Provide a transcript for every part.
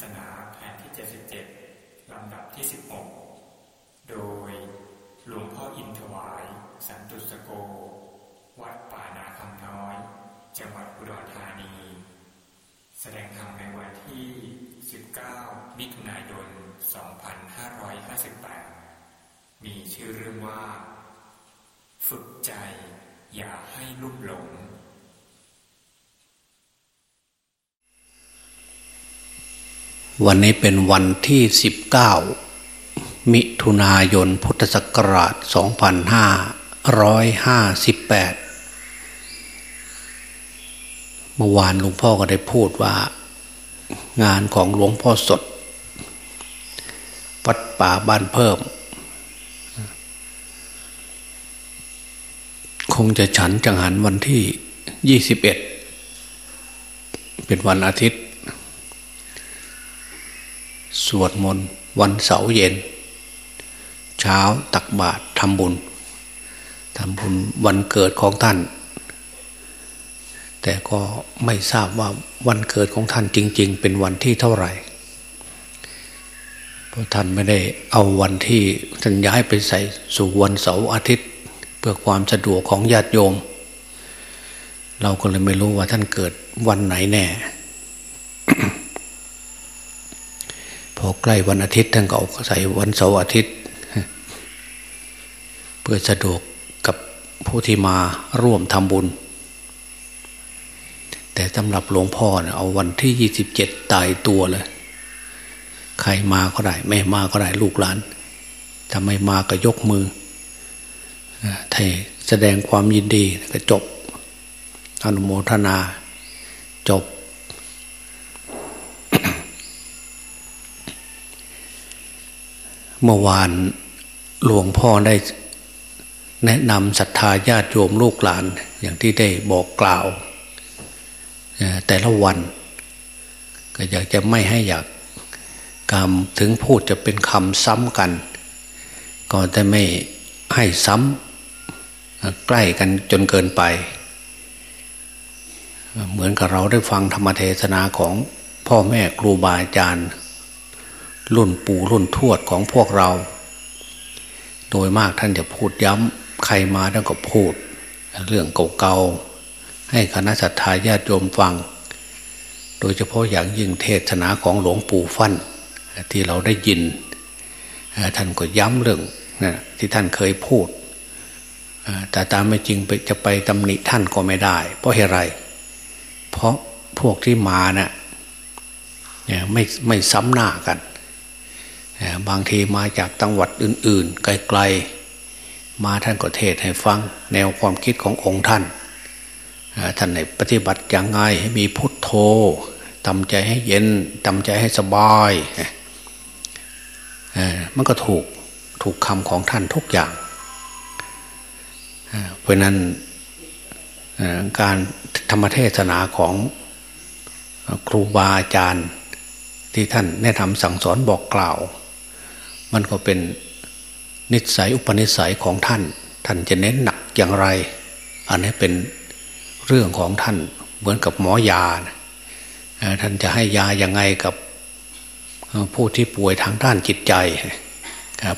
ศนาแผ่นที่ 77 ลำดับที่ 16 โดยหลวงพ่ออินทวาย สันตุสโก วัดป่านาคำน้อย จังหวัดอุดรธานี แสดงธรรมในวันที่ 19 มิถุนายน 2558 มีชื่อเรื่องว่า ฝึกใจอย่าให้ลุ่มหลง วันนี้เป็นวันที่ 19 มิถุนายนพุทธศักราช 2558 เมื่อวานหลวงพ่อก็ได้พูดว่า งานของหลวงพ่อสดวัดป่าบ้านเพิ่ม คงจะฉันจังหันวันที่ 21 เป็นวันอาทิตย์ สวดมนต์วันเสาร์เย็น เช้าตักบาตรทำบุญทำบุญวันเกิดของท่าน แต่ก็ไม่ทราบว่าวันเกิดของท่านจริง ๆ เป็นวันที่เท่าไหร่เพราะท่านไม่ได้เอาวันที่ท่านย้ายไปใส่สู่วันเสาร์อาทิตย์ เพื่อความสะดวกของญาติโยม เราก็เลยไม่รู้ว่าท่านเกิดวันไหนแน่ พอใกล้วันอาทิตย์ท่านก็เอาใส่วันเสาร์อาทิตย์ เพื่อสะดวกกับผู้ที่มาร่วมทำบุญ แต่สำหรับหลวงพ่อเนี่ยเอาวันที่ยี่สิบเจ็ดตายตัวเลย ใครมาก็ได้ ไม่มาก็ได้ลูกหลานถ้าไม่มาก็ยกมือไทยแสดงความยินดีก็จบอนุโมทนาจบ เมื่อวานหลวงพ่อได้แนะนำศรัทธาญาติโยมลูกหลานอย่างที่ได้บอกกล่าว แต่ละวัน ก็อยากจะไม่ให้อยากกรรมถึงพูดจะเป็นคำซ้ำกัน ก็จะไม่ให้ซ้ำใกล้กันจนเกินไป เหมือนกับเราได้ฟังธรรมเทศนาของพ่อแม่ครูบาอาจารย์ รุ่นปู่รุ่นทวดของพวกเรา โดยมากท่านจะพูดย้ำใครมาท่านก็พูด เรื่องเก่าๆให้คณะสัตยาญาติโยมฟัง โดยเฉพาะอย่างยิ่งเทศนาของหลวงปู่ฟั่นที่เราได้ยิน ท่านก็ย้ำเรื่องนะที่ท่านเคยพูด แต่ตามไม่จริงไปจะไปตำหนิท่านก็ไม่ได้ เพราะเหตุไร เพราะพวกที่มาเนะ่ยไม่ไม่ซ้ำหน้ากัน บางทีมาจากจังหวัดอื่น ๆ ไกลๆ มาท่านก็เทศให้ฟัง แนวความคิดขององค์ท่านท่านในปฏิบัติอย่างไงให้มีพุทโธทำใจให้เย็นทำใจให้สบายมันก็ถูกถูกคำของท่านทุกอย่าง เพราะนั้นการธรรมเทศนาของครูบาอาจารย์ที่ท่านแนะนำสั่งสอนบอกกล่าว มันก็เป็นนิสัยอุปนิสัยของท่าน ท่านจะเน้นหนักอย่างไร อันนี้เป็นเรื่องของท่านเหมือนกับหมอยาท่านจะให้ยาอย่างไงกับผู้ที่ป่วยทางด้านจิตใจ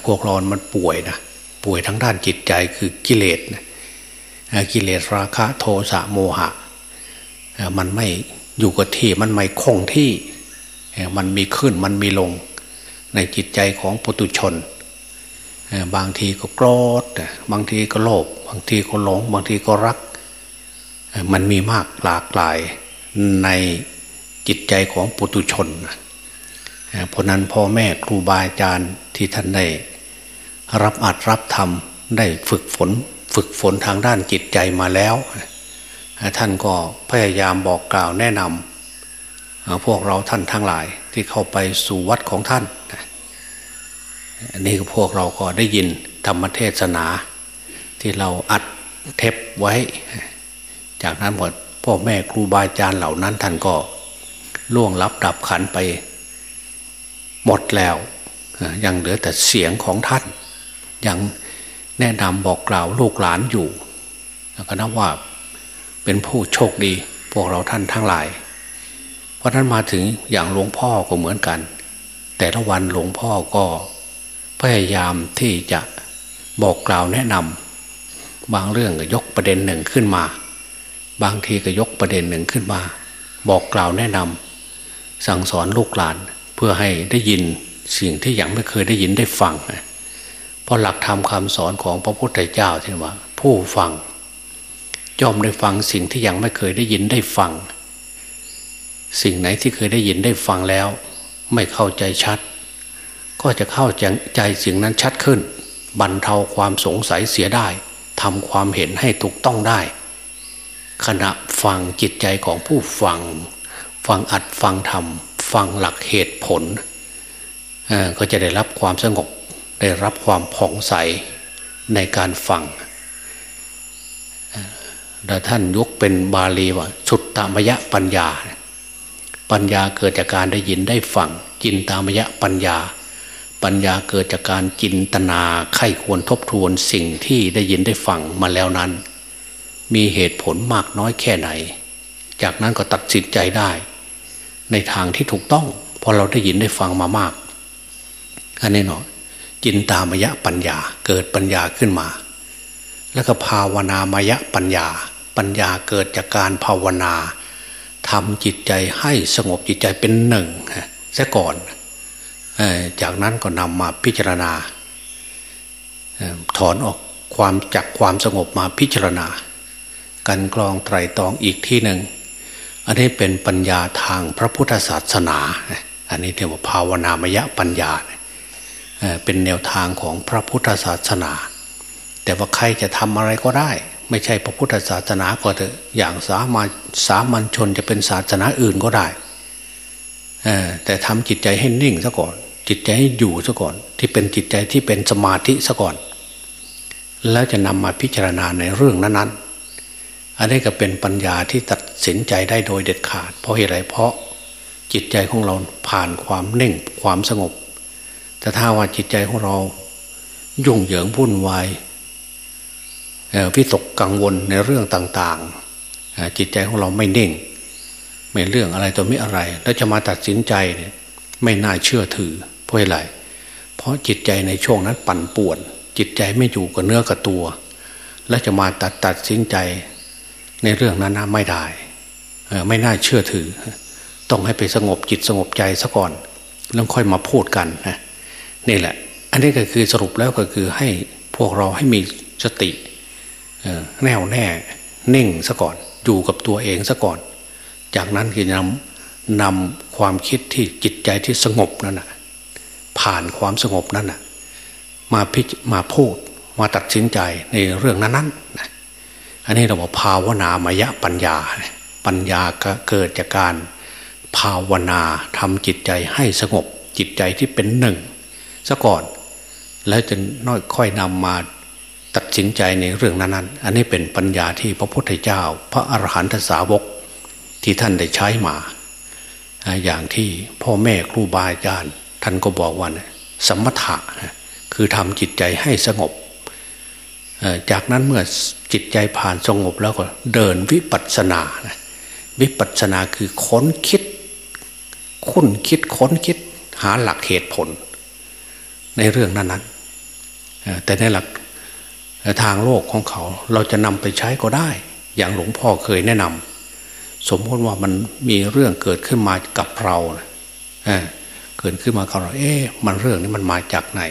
พวกเรามันป่วยนะป่วยทางด้านจิตใจคือกิเลสกิเลสราคะโทสะโมหะ มันไม่อยู่กับที่มันไม่คงที่ มันมีขึ้นมันมีลง ในจิตใจของปุตุชน บางทีก็โกรธบางทีก็โลภบางทีก็หลง บางทีก็รัก มันมีมากหลากหลายในจิตใจของปุตุชนเพราะนั้นพ่อแม่ครูบาอาจารย์ที่ท่านได้รับอัดรับทำได้ฝึกฝน ฝึกฝนทางด้านจิตใจมาแล้ว ท่านก็พยายามบอกกล่าวแนะนำพวกเราท่านทั้งหลายที่เข้าไปสู่วัดของท่าน อันนี้พวกเราก็ได้ยินธรรมเทศนา ที่เราอัดเทปไว้ จากนั้นหมดพ่อแม่ครูบาอาจารย์เหล่านั้นท่านก็ล่วงลับดับขันไป หมดแล้วยังเหลือแต่เสียงของท่าน ยังแนะนำบอกกล่าวลูกหลานอยู่ก็นับว่าเป็นผู้โชคดี พวกเราท่านทั้งหลาย เพราะนั้นมาถึงอย่างหลวงพ่อก็เหมือนกัน แต่ละวันหลวงพ่อก็ พยายามที่จะบอกกล่าวแนะนำบางเรื่องก็ยกประเด็นหนึ่งขึ้นมา บางทีก็ยกประเด็นหนึ่งขึ้นมา บอกกล่าวแนะนำสั่งสอนลูกหลานเพื่อให้ได้ยินสิ่งที่ยังไม่เคยได้ยินได้ฟังเพราะหลักธรรมคำสอนของพระพุทธเจ้าที่ว่า ผู้ฟังย่อมได้ฟังสิ่งที่ยังไม่เคยได้ยินได้ฟัง สิ่งไหนที่เคยได้ยินได้ฟังแล้ว ไม่เข้าใจชัด ก็จะเข้าใจสิ่งนั้นชัดขึ้น บรรเทาความสงสัยเสียได้ทำความเห็นให้ถูกต้องได้ ขณะฟังจิตใจของผู้ฟัง ฟังอัดฟังทำฟังหลักเหตุผล ก็จะได้รับความสงบ ได้รับความผ่องใสในการฟังแต่ท่านยกเป็นบาลีว่า สุดตามยะปัญญา ปัญญาเกิดจากการได้ยินได้ฟังจินตามยะปัญญา ปัญญาเกิดจากการจินตนาไข้ควรทบทวนสิ่งที่ได้ยินได้ฟังมาแล้วนั้น มีเหตุผลมากน้อยแค่ไหน จากนั้นก็ตัดสินใจได้ ในทางที่ถูกต้องพอเราได้ยินได้ฟังมามาก อันนี้เนาะจินตามยะปัญญาเกิดปัญญาขึ้นมา แล้วก็ภาวนามยะปัญญา ปัญญาเกิดจากการภาวนาทำจิตใจให้สงบจิตใจเป็นหนึ่งซะก่อน จากนั้นก็นำมาพิจารณา ถอนออกความจากความสงบมาพิจารณา กันกรองไตรตองอีกที่หนึ่ง อันนี้เป็นปัญญาทางพระพุทธศาสนา อันนี้เรียกว่าภาวนามยะปัญญา เป็นแนวทางของพระพุทธศาสนา แต่ว่าใครจะทำอะไรก็ได้ ไม่ใช่พระพุทธศาสนาก็เถอะอย่างสามาสามัญชนจะเป็นศาสนาอื่นก็ได้แต่ทำจิตใจให้นิ่งซะก่อน จิตใจให้อยู่ซะก่อน ที่เป็นจิตใจที่เป็นสมาธิซะก่อน แล้วจะนำมาพิจารณาในเรื่องนั้นๆ อันนี้ก็เป็นปัญญาที่ตัดสินใจได้โดยเด็ดขาด เพราะเหตุไรเพราะจิตใจของเราผ่านความเน่งความสงบ แต่ถ้าว่าจิตใจของเรายุ่งเหยิงวุ่นวายวิตกกังวลในเรื่องต่างๆ จิตใจของเราไม่เน่ง ไม่เรื่องอะไรตัวไม่อะไร แล้วจะมาตัดสินใจเนี่ยไม่น่าเชื่อถือ เพราะอะไรเพราะจิตใจในช่วงนั้นปั่นป่วน จิตใจไม่อยู่กับเนื้อกับตัว แล้วจะมาตัดตัดสินใจในเรื่องนั้นไม่ได้ไม่น่าเชื่อถือ ต้องให้ไปสงบจิตสงบใจซะก่อนแล้วค่อยมาพูดกันนะนี่แหละ อันนี้ก็คือสรุปแล้วก็คือให้พวกเราให้มีสติแน่วแน่เน่งซะก่อน อยู่กับตัวเองซะก่อน จากนั้นคือนำนำความคิดที่จิตใจที่สงบนั่นนะ ผ่านความสงบนั้นนะมาพิจมาพูดมาตัดสินใจในเรื่องนั้นๆนอันนี้เราบอกภาวนามยะปัญญา ปัญญาก็เกิดจากการภาวนาทำจิตใจให้สงบจิตใจที่เป็นหนึ่งซะก่อน แล้วจะน้อยค่อยนำมาตัดสินใจในเรื่องนั้นๆ อันนี้เป็นปัญญาที่พระพุทธเจ้า พระอรหันตสาวกที่ท่านได้ใช้มา อย่างที่พ่อแม่ครูบาอาจารย์ ท่านก็บอกว่าสมถะคือทำจิตใจให้สงบ จากนั้นเมื่อจิตใจผ่านสงบแล้วก็เดินวิปัสสนาวิปัสสนาคือค้นคิด คุ้นคิดค้นคิดหาหลักเหตุผล ในเรื่องนั้นๆแต่ในหลักทางโลกของเขาเราจะนำไปใช้ก็ได้ อย่างหลวงพ่อเคยแนะนำสมมติว่ามันมีเรื่องเกิดขึ้นมากับเรา เกิดขึ้นมากับเราเอ๊ะมันเรื่องนี้มันมาจากไหน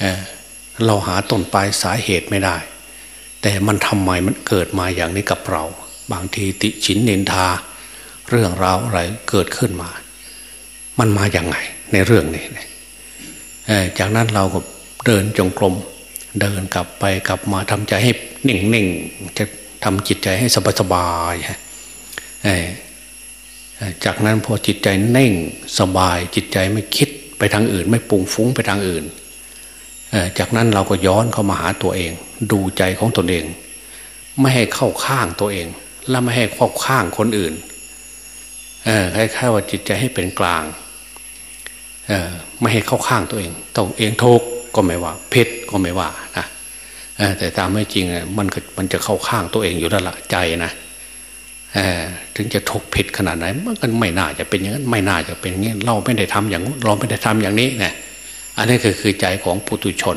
เเราหาต้นปลายสาเหตุไม่ได้ แต่มันทำไมมันเกิดมาอย่างนี้กับเรา บางทีติชินเนินทา เรื่องราวอะไรเกิดขึ้นมา มันมาอย่างไง ในเรื่องนี้จากนั้นเราก็เดินจงกรมเดินกลับไปกลับมาทำใจให้นิ่งนิ่งจะทำจิตใจให้สบายสบาย จากนั้นพอจิตใจเน่งสบายจิตใจไม่คิดไปทางอื่น ไม่ปุงฟุ้งไปทางอื่น จากนั้นเราก็ย้อนเข้ามาหาตัวเอง ดูใจของตนเอง ไม่ให้เข้าข้างตัวเอง และไม่ให้เข้าข้างคนอื่นคล้ายๆว่าจิตใจให้เป็นกลางไม่ให้เข้าข้างตัวเองต้องเองทุกก็ไม่ว่าเพชรก็ไม่ว่านะแต่ตามไม่จริงมันมันจะเข้าข้างตัวเองอยู่แล้วละใจนะ ถึงจะถูกผิดขนาดไหนมันก็ไม่น่าจะเป็นอย่างนั้นไม่น่าจะเป็นอย่างนี้เราไม่ได้ทำอย่างเราไม่ได้ทำอย่างนี้นะอันนี้คือคือใจของปุถุชน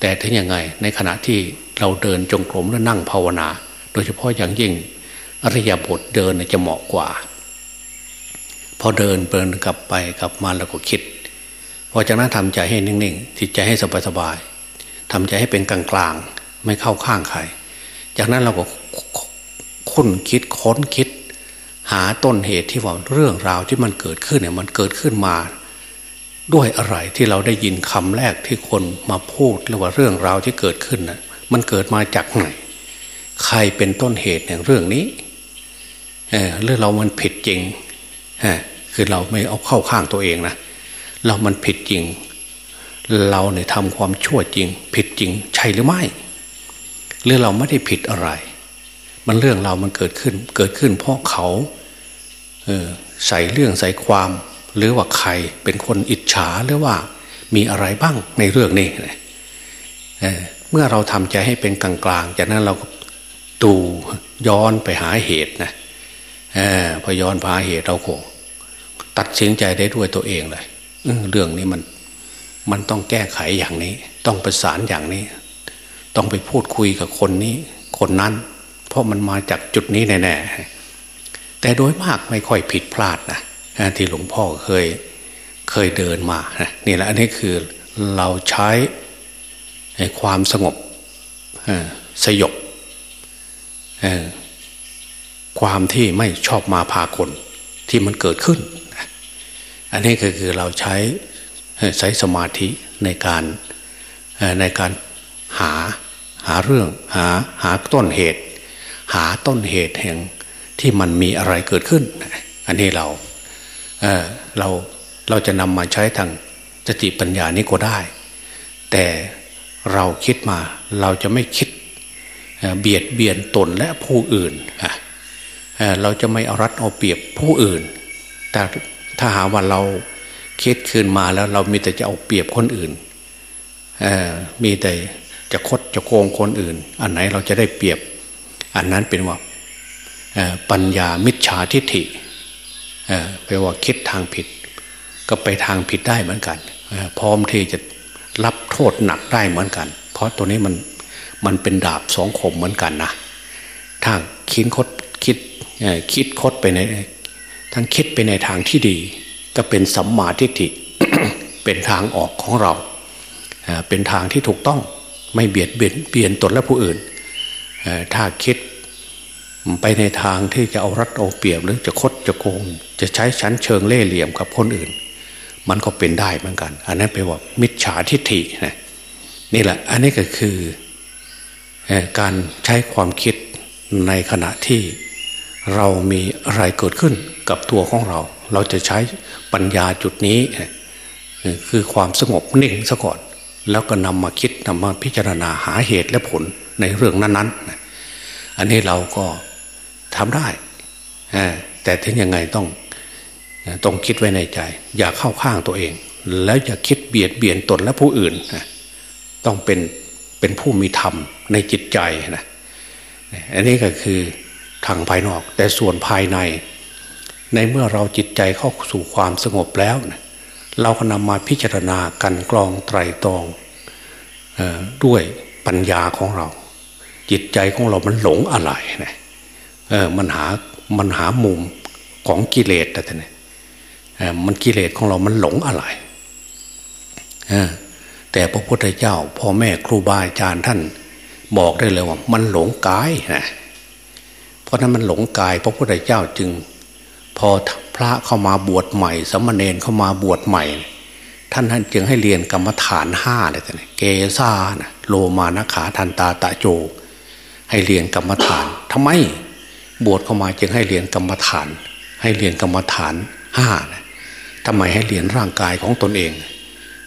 แต่ถึงยังไงในขณะที่เราเดินจงกรมแล้วนั่งภาวนา โดยเฉพาะอย่างยิ่งอริยบทเดินจะเหมาะกว่า พอเดินเดินกลับไปกลับมาแล้วก็คิดพอจากนั้นทำใจให้นิ่งๆจิตใจให้สบายๆทำใจให้เป็นกลางๆไม่เข้าข้างใครจากนั้นเราก็ คุ้นคิดค้นคิด หาต้นเหตุที่ว่าเรื่องราวที่มันเกิดขึ้นเนี่ยมันเกิดขึ้นมา ด้วยอะไรที่เราได้ยินคำแรกที่คนมาพูดหรือว่าเรื่องราวที่เกิดขึ้นน่ะมันเกิดมาจากไหน ใครเป็นต้นเหตุอย่งเรื่องนี้เออเรื่องเรามันผิดจริงฮะคือเราไม่เอาเข้าข้างตัวเองนะเรามันผิดจริง เราเนี่ยทำความชั่วจริง ผิดจริงใช่หรือไม่หรือเราไม่ได้ผิดอะไร มันเรื่องเรามันเกิดขึ้น เกิดขึ้นเพราะเขาเออใส่เรื่องใส่ความ หรือว่าใครเป็นคนอิจฉาหรือว่ามีอะไรบ้างในเรื่องนี้เเมื่อเราทำใจให้เป็นกลางๆ จากนั้นเราก็ดูย้อนไปหาเหตุนะอพอย้อนไปหาเหตุเราโคตัดสินใจได้ด้วยตัวเองเลยเรื่องนี้มันมันต้องแก้ไขอย่างนี้ ต้องประสานอย่างนี้ ต้องไปพูดคุยกับคนนี้ คนนั้น เพราะมันมาจากจุดนี้แน่ๆแต่โดยมากไม่ค่อยผิดพลาดนะที่หลวงพ่อเคยเคยเดินมานะนี่แหละอันนี้คือเราใช้ความสงบสยบความที่ไม่ชอบมาพากลที่มันเกิดขึ้น อันนี้ก็คือเราใช้ใช้สมาธิในการในการหาหาเรื่องหาหาต้นเหตุ หาต้นเหตุแห่งที่มันมีอะไรเกิดขึ้น อันนี้เราเเราเราจะนำมาใช้ทางสติปัญญานี้ก็ได้ แต่เราคิดมาเราจะไม่คิดเบียดเบียนตนและผู้อื่น เราจะไม่เอารัดเอาเปรียบผู้อื่น แต่ถ้าหาว่าเราคิดคืนมาแล้วเรามีแต่จะเอาเปรียบคนอื่น มีแต่จะคดจะโกงคนอื่น อันไหนเราจะได้เปรียบ อันนั้นเป็นว่าปัญญามิจฉาทิฏฐิแปลว่าคิดทางผิด ก็ไปทางผิดได้เหมือนกันพร้อมที่จะรับโทษหนักได้เหมือนกัน เพราะตัวนี้มันมันเป็นดาบสองคมเหมือนกันนะถ้าคิดคดคิดคิดคดไปในทั้งคิดไปในทางที่ดี ก็เป็นสัมมาทิฏฐิเป็นทางออกของเรา เป็นทางที่ถูกต้องไม่เบียดเบียนเบียนตนและผู้อื่น ถ้าคิดไปในทางที่จะเอารัดเอาเปรียบหรือจะคดจะโกง จะใช้ชั้นเชิงเล่เหลี่ยมกับคนอื่น มันก็เป็นได้เหมือนกัน อันนั้นแปลว่ามิจฉาทิฏฐินะนี่แหละ อันนี้ก็คือการใช้ความคิดในขณะที่เรามีอะไรเกิดขึ้นกับตัวของเรา เราจะใช้ปัญญาจุดนี้คือความสงบนิ่งซะก่อน แล้วก็นำมาคิดนำมาพิจารณาหาเหตุและผล ในเรื่องนั้นๆ อันนี้เราก็ทำได้แต่ถึงยังไงต้องต้องคิดไว้ในใจ อย่าเข้าข้างตัวเอง แล้วอย่าคิดเบียดเบียนตนและผู้อื่นต้องเป็นเป็นผู้มีธรรมในจิตใจนะอันนี้ก็คือทางภายนอก แต่ส่วนภายใน ในเมื่อเราจิตใจเข้าสู่ความสงบแล้วนะเราก็นำมาพิจารณากันกรองไตรตรองด้วยปัญญาของเรา จิตใจของเรามันหลงอะไรนะเออมันหามันหามุมของกิเลสแต่เนี่ยมันกิเลสของเรามันหลงอะไรแต่พระพุทธเจ้าพ่อแม่ครูบาอาจารย์ท่านบอกได้เลยว่า มันหลงกายนะเพราะนั้นมันหลงกาย พระพุทธเจ้าจึง พอพระเข้ามาบวชใหม่ สมณเณรเข้ามาบวชใหม่ ท่านท่านจึงให้เรียนกรรมฐานห้าเลยท่านเกซานะโลมานะขาทันตาตะโจ ให้เรียนกรรมฐานทำไมบวชเข้ามาจึงให้เรียนกรรมฐาน ให้เรียนกรรมฐานห้านะทำไมให้เรียนร่างกายของตนเอง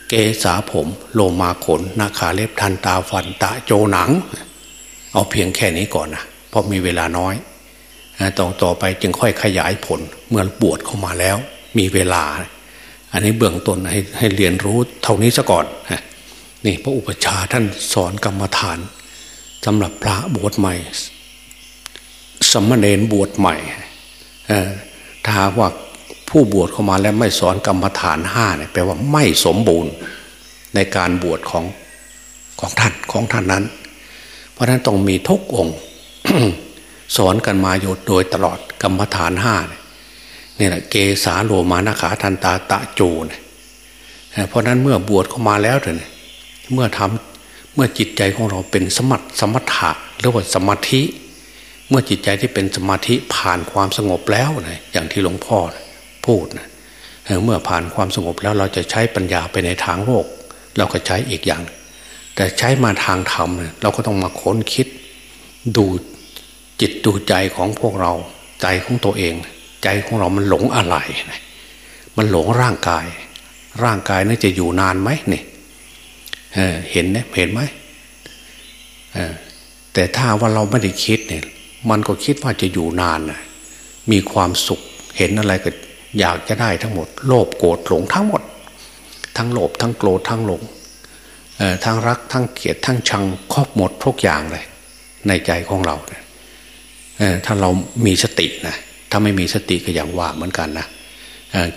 เกษาผม โลมาขนนาขาเล็บทันตาฟันตะโจหนัง เอาเพียงแค่นี้ก่อนนะเพราะมีเวลาน้อยต่อต่อไปจึงค่อยขยายผลเมื่อบวชเข้ามาแล้ว มีเวลา อันนี้เบื้องต้นให้ให้เรียนรู้เท่านี้ซะก่อนนี่พระอุปชาท่านสอนกรรมฐาน สำหรับพระบวชใหม่สมณเณรบวชใหม่ถ้าว่าผู้บวชเข้ามาแล้วไม่สอนกรรมฐานห้าเนี่ยแปลว่าไม่สมบูรณ์ในการบวชของของท่านของท่านนั้น เพราะนั้นต้องมีทุกองค์ สอนกันมาโยโดยตลอดกรรมฐานห้าเนี่ยแหละเกสาโลมานาขาทันตาตะโจนเพราะนั้นเมื่อบวชเข้ามาแล้วเนี่ยเมื่อทำ เมื่อจิตใจของเราเป็นสมัตสมถะหรือว่าสมาธิ เมื่อจิตใจที่เป็นสมาธิผ่านความสงบแล้วนะอย่างที่หลวงพ่อพูดนะเมื่อผ่านความสงบแล้วเราจะใช้ปัญญาไปในทางโลก เราก็ใช้อีกอย่าง แต่ใช้มาทางธรรมเนี่ยเราก็ต้องมาค้นคิดดูจิตดูใจของพวกเราใจของตัวเอง ใจของเรามันหลงอะไร มันหลงร่างกาย ร่างกายนี่จะอยู่นานไหมเนี่ย เห็นเนี่ยเห็นไหมแต่ถ้าว่าเราไม่ได้คิดเนี่ย มันก็คิดว่าจะอยู่นานนะมีความสุขเห็นอะไรก็อยากจะได้ทั้งหมด โลภโกรธหลงทั้งหมด ทั้งโลภทั้งโกรธทั้งหลงทั้งรักทั้งเกลียดทั้งชังครอบหมดทุกอย่างเลย ในใจของเราเนี่ยถ้าเรามีสตินะถ้าไม่มีสติก็อย่างว่าเหมือนกันนะ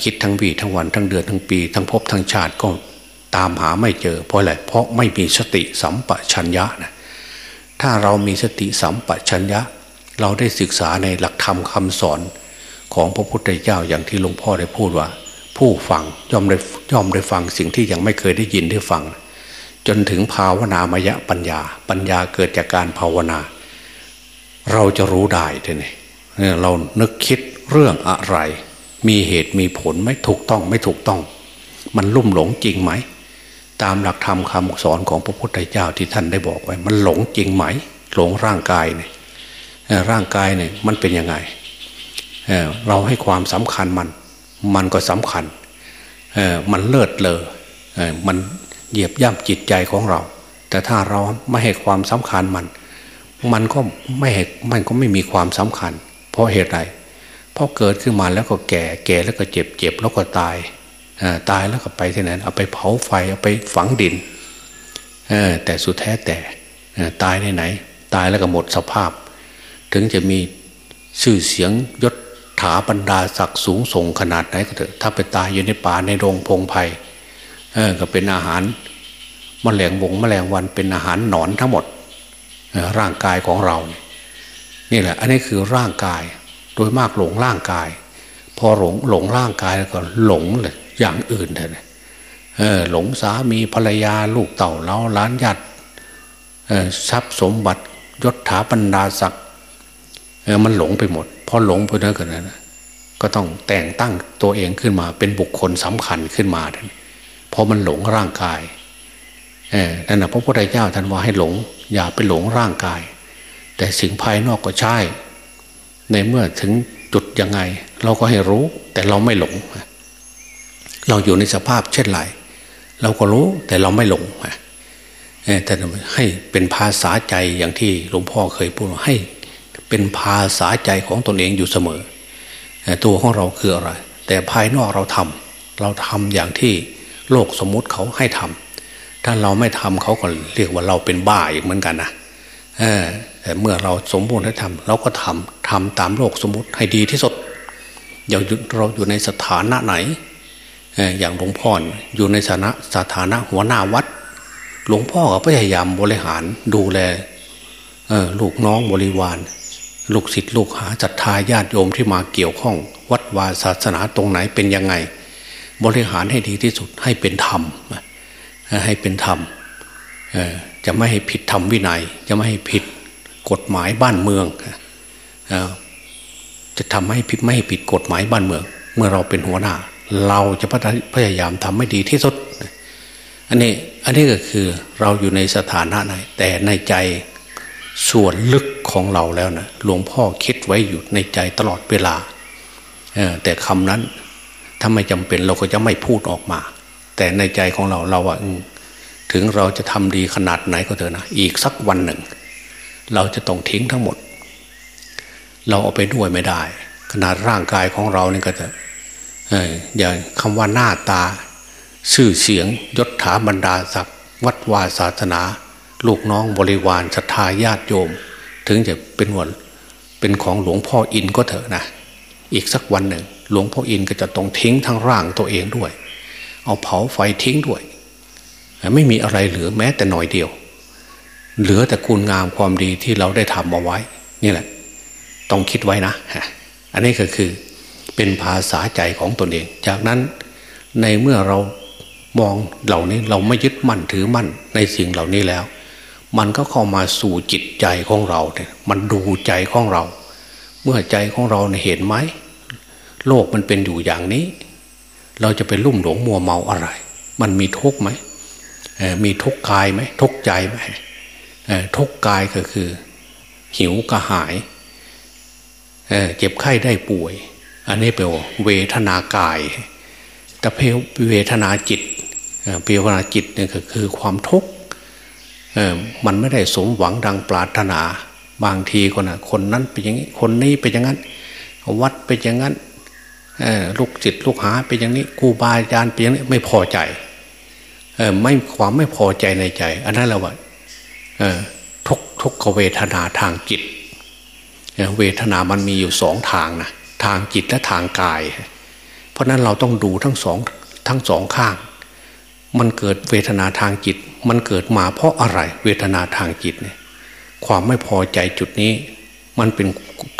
คิดทั้งวีทั้งวันทั้งเดือนทั้งปี ทั้งภพทั้งชาติก็ ตามหาไม่เจอ เพราะอะไรเพราะไม่มีสติสัมปชัญญะนะถ้าเรามีสติสัมปชัญญะ เราได้ศึกษาในหลักธรรมคาสอนของพระพุทธเจ้าอย่างที่หลวงพ่อได้พูดว่า ผู้ฟังย่อมได้ย่อมได้ฟังสิ่งที่ยังไม่เคยได้ยินได้ฟัง จนถึงภาวนามยะปัญญา ปัญญาเกิดจากการภาวนา เราจะรู้ได้ทีนี้เรานึกคิดเรื่องอะไร มีเหตุมีผลไม่ถูกต้องไม่ถูกต้อง มันลุ่มหลงจริงไหม ตามหลักธรรมคำสอนของพระพุทธเจ้าที่ท่านได้บอกไว้ มันหลงจริงไหม หลงร่างกายเนี่ยร่างกายเนี่ยมันเป็นยังไงเราให้ความสำคัญมัน มันก็สำคัญมันเลิศเลอมันเหยียบย่ำจิตใจของเรา แต่ถ้าเราไม่ให้ความสำคัญมัน มันก็ไม่มันก็ไม่มีความสำคัญ เพราะเหตุใดเพราะเกิดขึ้นมาแล้วก็แก่แก่แล้วก็เจ็บเจ็บแล้วก็ตาย ตายแล้วก็ไปที่ไหนเอาไปเผาไฟเอาไปฝังดินแต่สุดแท้แต่ตายในไหน ตายแล้วก็หมดสภาพ ถึงจะมีชื่อเสียงยศถาบรรดาศักดิ์สูงส่งขนาดไหนก็เถอะถ้าไปตายอยู่ในป่าในโรงพงไพ่ก็เป็นอาหารมแมลงวงมแมลงวันเป็นอาหารหนอนทั้งหมดร่างกายของเรา นี่แหละ อันนี้คือร่างกาย โดยมากหลงร่างกาย พอหลงหลงร่างกายแล้วก็หลงเลยอย่างอื่นเถอะเออหลงสามีภรรยาลูกเต่าเล้าล้านญาติทรัพย์สมบัติยศถาบรรดาศักดิ์มันหลงไปหมดพอหลงไปนั่นก็นั้นก็ต้องแต่งตั้งตัวเองขึ้นมาเป็นบุคคลสำคัญขึ้นมาเพราะมันหลงร่างกายเออนั่นนะพระพุทธเจ้าท่านว่าให้หลง อย่าไปหลงร่างกาย แต่สิ่งภายนอกก็ใช่ ในเมื่อถึง จุดยังไง เราก็ให้รู้ แต่เราไม่หลง เราอยู่ในสภาพเช่นไรเราก็รู้แต่เราไม่หลงแต่ให้เป็นภาษาใจอย่างที่หลวงพ่อเคยพูดให้เป็นภาษาใจของตนเองอยู่เสมอ ตัวของเราคืออะไร แต่ภายนอกเราทำเราทำอย่างที่โลกสมมุติเขาให้ทำถ้าเราไม่ทำเขาก็เรียกว่าเราเป็นบ้าอีกเหมือนกันนะ เมื่อเราสมบูรณ์ให้ทำเราก็ทำทำตามโลกสมมติให้ดีที่สุดอย่างเราอยู่ในสถานะไหน อย่างหลวงพ่ออยู่ในสถานะสถานะหัวหน้าวัด หลวงพ่อก็พยายามบริหารดูแลลูกน้องบริวาร ลูกศิษย์ลูกหาจัตทาญาติโยมที่มาเกี่ยวข้อง วัดวาศาสนาตรงไหนเป็นยังไง บริหารให้ดีที่สุดให้เป็นธรรมให้เป็นธรรมจะไม่ให้ผิดธรรมวินัยจะไม่ให้ผิด กฎหมายบ้านเมืองจะทำให้ผิดไม่ผิดกฎหมายบ้านเมือง เมื่อเราเป็นหัวหน้า เราจะพยายามทำให้ดีที่สุด อันนี้อันนี้ก็คือเราอยู่ในสถานะไหนแต่ในใจส่วนลึกของเราแล้วนะหลวงพ่อคิดไว้อยู่ในใจตลอดเวลาแต่คำนั้นถ้าไม่จำเป็นเราก็จะไม่พูดออกมา แต่ในใจของเราเราว่าถึงเราจะทำดีขนาดไหนก็เถอะนะ อีกสักวันหนึ่ง เราจะต้องทิ้งทั้งหมด เราเอาไปด้วยไม่ได้ ขนาดร่างกายของเราเนี่ยก็จะอย่างคำว่าหน้าตา ชื่อเสียงยศถาบรรดาศักดิ์วัดวาศาสนา ลูกน้องบริวารศรัทธาญาติโยม ถึงจะเป็นหัวเเป็นของหลวงพ่ออินก็เถอะนะ อีกสักวันหนึ่ง หลวงพ่ออินก็จะต้องทิ้งทั้งร่างตัวเองด้วย เอาเผาไฟทิ้งด้วย ไม่มีอะไรเหลือแม้แต่หน่อยเดียว เหลือแต่คุณงามความดีที่เราได้ทำเอาไว้ นี่แหละ ต้องคิดไว้นะ อันนี้ก็คือเป็นภาษาใจของตนเอง จากนั้นในเมื่อเรามองเหล่านี้เราไม่ยึดมั่นถือมั่นในสิ่งเหล่านี้แล้ว มันก็เข้ามาสู่จิตใจของเราเนี่ยมันดูใจของเรา เมื่อใจของเราเห็นไหมโลกมันเป็นอยู่อย่างนี้ เราจะไปลุ่มหลงมัวเมาอะไร มันมีทุกข์ไหมมีทุกข์กายไหมทุกข์ใจไหม ทุกกายก็คือ หิวกระหายเจ็บไข้ได้ป่วย อันนี้เป็นเวทนากาย แต่เพเวทนาจิตเปวนาจิตเนี่ยก็คือความทุกข์มันไม่ได้สมหวังดังปรารถนา บางทีคนอะคนนั้นเป็นอย่างนี้ คนนี้เป็นอย่างนั้น วัดเป็นอย่างนั้นลูกจิตลูกหาเป็นอย่างนี้ครูบาอาจารย์เป็นอย่างนี้ไม่พอใจไม่ความไม่พอใจในใจ อันนั้นเราว่า ทุกทุกเวทนาทางจิต เวทนามันมีอยู่สองทางนะทางจิตและทางกาย เพราะนั้นเราต้องดูทั้งสองทั้งสองข้าง มันเกิดเวทนาทางจิต มันเกิดมาเพราะอะไรเวทนาทางจิตเนี่ยความไม่พอใจจุดนี้ มันเป็น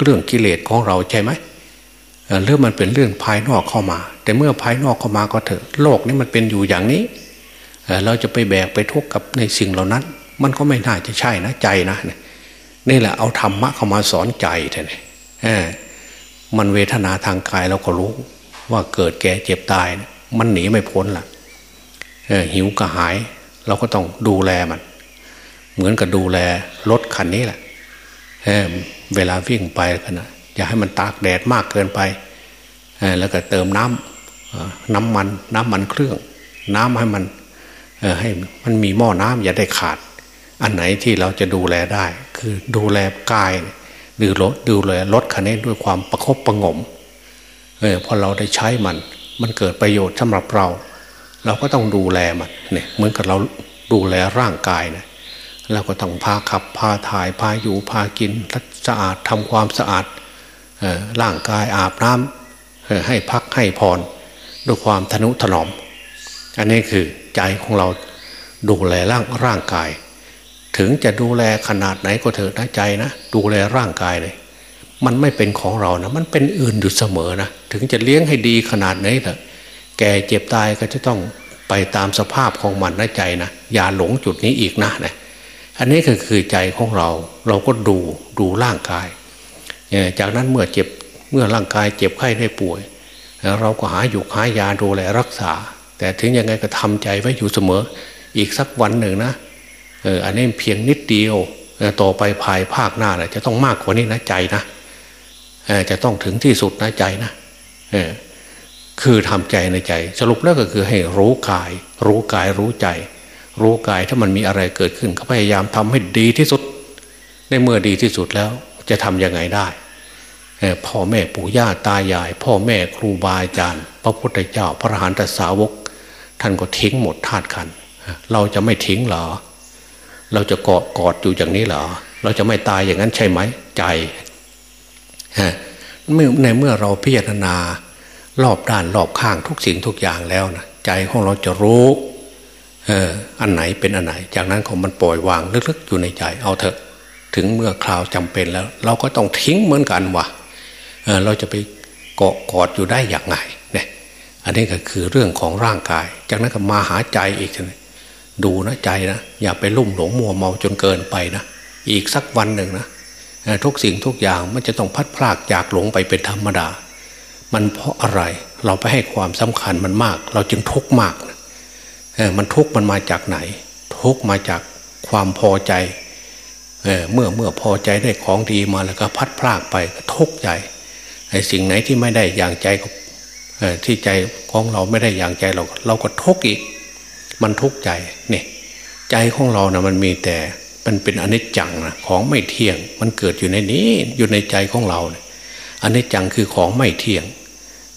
เรื่องกิเลสของเราใช่ไหมเรื่องมันเป็นเรื่องภายนอกเข้ามา แต่เมื่อภายนอกเข้ามาก็เถอะโลกนี้มันเป็นอยู่อย่างนี้ เราจะไปแบกไปทุกข์กับในสิ่งเหล่านั้น มันก็ไม่น่าจะใช่นะใจนะนี่แหละเอาธรรมะเข้ามาสอนใจแท่านมันเวทนาทางกายเราก็รู้ ว่าเกิดแก่เจ็บตายมันหนีไม่พ้นละ่ะหิวกระหาย เราก็ต้องดูแลมัน เหมือนกับดูแลรถคันนี้แหละเเวลาวิ่งไปกันนะอย่าให้มันตากแดดมากเกินไปแล้วก็เติมน้ำน้ำมัน น้ำมันเครื่อง น้ำให้มันให้มันมีหม้อน้ำอย่าได้ขาด อันไหนที่เราจะดูแลได้ คือดูแลกายดูรถดูแลรถคันนี้ด้วยความประคบประงมเออพอเราได้ใช้มัน มันเกิดประโยชน์สำหรับเรา เราก็ต้องดูแลมันเนี่ยเหมือนกับเราดูแลร่างกายนะเราก็ต้องพาขับพาถ่ายพาอยู่พากินสะอาดทำความสะอาดร่างกายอาบน้ำให้พักให้พรด้วยความทนุถนอม อันนี้คือใจของเราดูแลร่างร่างกาย ถึงจะดูแลขนาดไหนก็เถอะนะใจนะ ดูแลร่างกายเลย มันไม่เป็นของเรานะ มันเป็นอื่นอยู่เสมอนะ ถึงจะเลี้ยงให้ดีขนาดไหนเถอะแก่เจ็บตายก็จะต้องไปตามสภาพของมันนะใจนะ อย่าหลงจุดนี้อีกนะนะอันนี้ก็คือใจของเรา เราก็ดูดูร่างกาย จากนั้นเมื่อเจ็บเมื่อร่างกายเจ็บไข้ได้ป่วย เราก็หาอยู่หายาดูแลรักษา แต่ถึงยังไงก็ทำใจไว้อยู่เสมอ อีกสักวันหนึ่งนะ เอออันนี้เพียงนิดเดียวต่อไปภายภาคหน้านะจะต้องมากกว่านี้นะใจนะจะต้องถึงที่สุดนะใจนะเออคือทำใจในใจ สรุปแล้วก็คือให้รู้กาย รู้กายรู้ใจ รู้กายถ้ามันมีอะไรเกิดขึ้น ก็พยายามทำให้ดีที่สุด ในเมื่อดีที่สุดแล้วจะทำยังไงได้พ่อแม่ปู่ย่าตายาย พ่อแม่ครูบาอาจารย์ พระพุทธเจ้าพระอรหันตสาวก ท่านก็ทิ้งหมดธาตุขัน เราจะไม่ทิ้งเหรอ เราจะกอดกอดอยู่อย่างนี้เหรอ เราจะไม่ตายอย่างนั้นใช่ไหมใจเมื่อในเมื่อเราพิจารณารอบด้านรอบข้างทุกสิ่งทุกอย่างแล้วนะใจของเราจะรู้เอออันไหนเป็นอันไหน จากนั้นของมันปล่อยวางลึกๆอยู่ในใจเอาเถอะ ถึงเมื่อคราวจำเป็นแล้ว เราก็ต้องทิ้งเหมือนกันวะเเราจะไปเกาะกอดอยู่ได้อย่างไงเนี่ยอันนี้ก็คือเรื่องของร่างกาย จากนั้นก็มาหาใจอีกนะ ดูนะใจนะอย่าไปลุ่มหลงมัวเมาจนเกินไปนะอีกสักวันหนึ่งนะทุกสิ่งทุกอย่างมันจะต้องพัดพลากจากหลงไปเป็นธรรมดา มันเพราะอะไรเราไปให้ความสำคัญมันมาก เราจึงทุกข์มากนะมันทุกข์มันมาจากไหน ทุกข์มาจากความพอใจเเมื่อเมื่อพอใจได้ของดีมาแล้วก็พัดพลากไปทุกข์ใจไอ้สิ่งไหนที่ไม่ได้อย่างใจที่ใจของเราไม่ได้อย่างใจเราเราก็ทุกข์อีก มันทุกข์ใจเนี่ยใจของเรานะมันมีแต่มันเป็นอนิจจังนะของไม่เที่ยง มันเกิดอยู่ในนี้อยู่ในใจของเราเนี่ยอนิจจังคือของไม่เที่ยง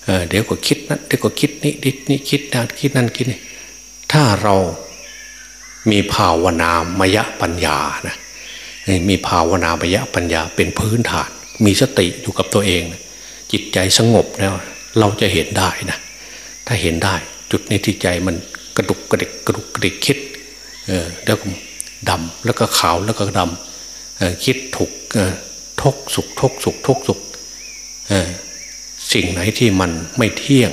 เเดี๋ยวก็คิดนั้นเดี๋ยวก็คิดนี้ดิดนี่คิดนั่นคิดนั่นคิดนี่ถ้าเรามีภาวนามยปัญญานะมีภาวนามยปัญญาเป็นพื้นฐาน มีสติอยู่กับตัวเอง จิตใจสงบแล้ว เราจะเห็นได้นะถ้าเห็นได้ จุดในที่ใจมัน กระดุกกระดิกกระดุกกระดิกคิดเออแล้วก็ดำแล้วก็ขาวแล้วก็ดำคิดถูกทกสุขทกสุขทกสุขสิ่งไหนที่มันไม่เที่ยง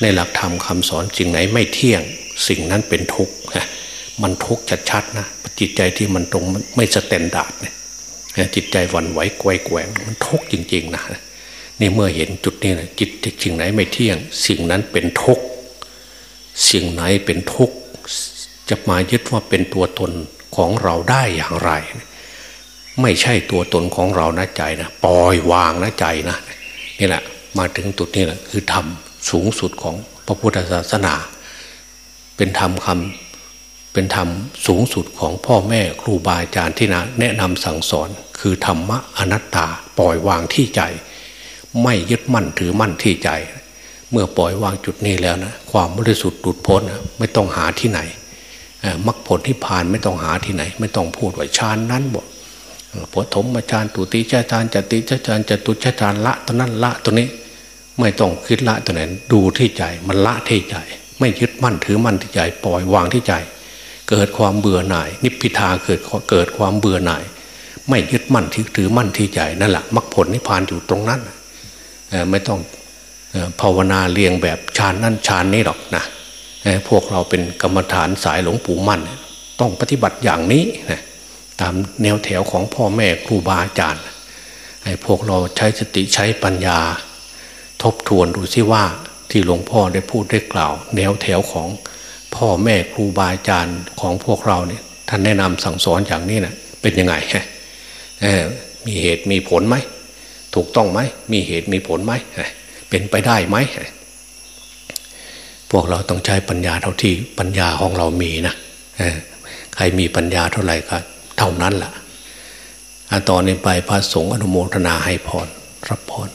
ในหลักธรรมคำสอนสิ่งไหนไม่เที่ยง สิ่งนั้นเป็นทุกข์มันทุกข์ชัดๆนะจิตใจที่มันตรงไม่ standard เนี่ยจิตใจหวั่นไหวไกวแกว่งมันทุกข์จริง ๆ นะนี่เมื่อเห็นจุดนี้นะจิตสิ่งไหนไม่เที่ยง สิ่งนั้นเป็นทุกข์ สิ่งไหนเป็นทุกข์จะมายึดว่าเป็นตัวตนของเราได้อย่างไร ไม่ใช่ตัวตนของเรานะใจนะปล่อยวางนะใจนะนี่แหละมาถึงจุดนี้แหละคือธรรมสูงสุดของพระพุทธศาสนา เป็นธรรมคำเป็นธรรมสูงสุดของพ่อแม่ครูบาอาจารย์ที่นะแนะนำสั่งสอนคือธรรมะอนัตตาปล่อยวางที่ใจ ไม่ยึดมั่นถือมั่นที่ใจ เมื่อปล่อยวางจุดนี้แล้วนะความบริสุทธิ์หลุดพ้นไม่ต้องหาที่ไหนมรรคผลที่ผ่านไม่ต้องหาที่ไหน ไม่ต้องพูดว่าฌานนั้นบอกปฐมฌานตุติฌานจติฌานจตุฌานละตัวนั้นละตัวนี้ ไม่ต้องคิดละตัวไหนดูที่ใจมันละที่ใจ ไม่ยึดมั่นถือมั่นที่ใจ ปล่อยวางที่ใจ เกิดความเบื่อหน่าย นิพพิทาเกิดเกิดความเบื่อหน่าย ไม่ยึดมั่นถือมั่นที่ใจนั่นแหละมรรคผลนิพพานอยู่ตรงนั้นไม่ต้อง ภาวนาเรียงแบบฌานนั่นฌานนี้หรอกนะพวกเราเป็นกรรมฐานสายหลวงปู่มั่น ต้องปฏิบัติอย่างนี้นะตามแนวแถวของพ่อแม่ครูบาอาจารย์ให้พวกเราใช้สติใช้ปัญญา ทบทวนดูซิว่าที่หลวงพ่อได้พูดได้กล่าว แนวแถวของพ่อแม่ครูบาอาจารย์ของพวกเราเนี่ยท่านแนะนำสั่งสอนอย่างนี้นะเป็นยังไงมีเหตุมีผลไหม ถูกต้องไหม มีเหตุมีผลไหม เป็นไปได้ไหมพวกเราต้องใช้ปัญญาเท่าที่ปัญญาของเรามีนะใครมีปัญญาเท่าไหร่ก็เท่านั้นแหละตอนนี้ไปพระสงฆ์อนุโมทนาให้พรรับพร